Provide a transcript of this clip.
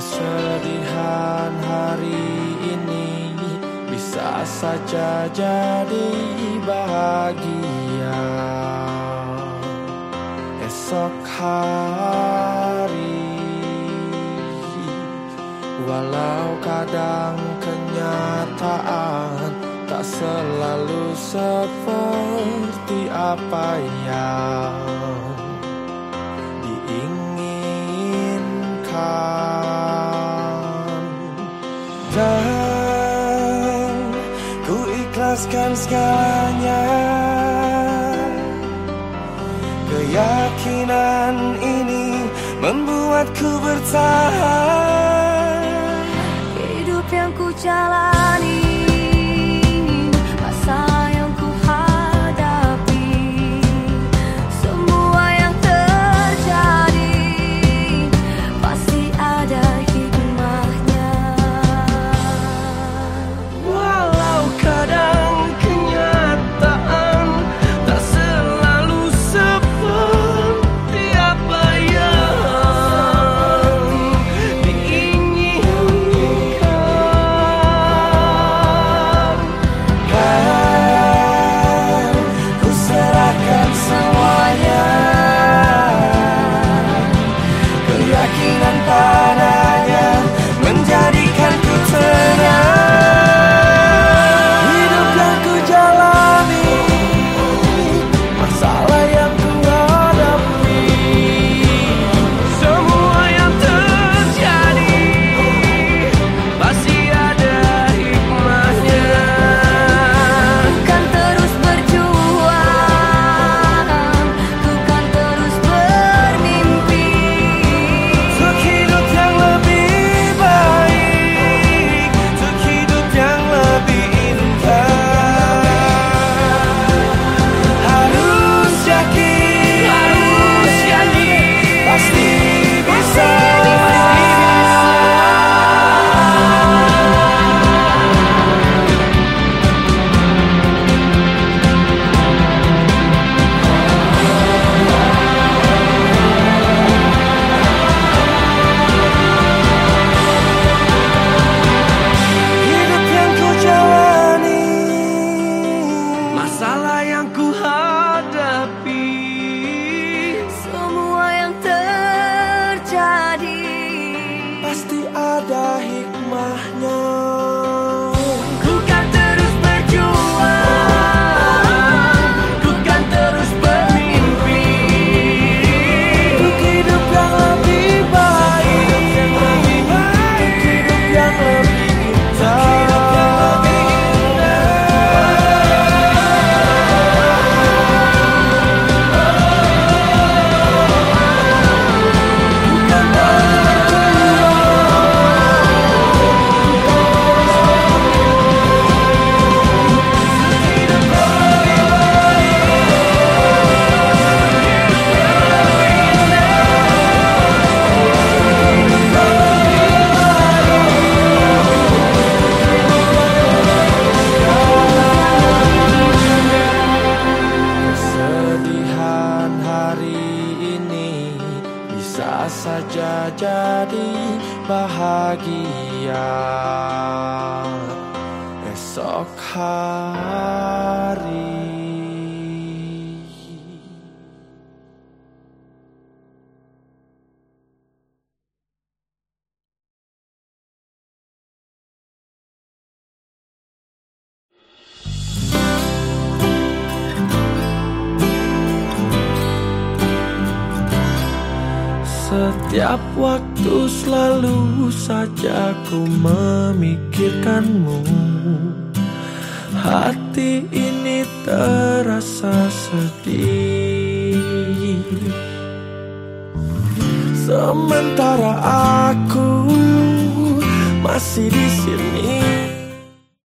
Kesedihan hari ini bisa saja jadi bahagia. Esok hari Walau kadang kenyataan tak selalu seperti apa yang memuaskan segalanya Keyakinan ini membuatku bertahan. life. bisa saja jadi bahagia esok hari. Setiap waktu selalu saja ku memikirkanmu. Hati ini terasa sedih. Sementara aku masih di sini.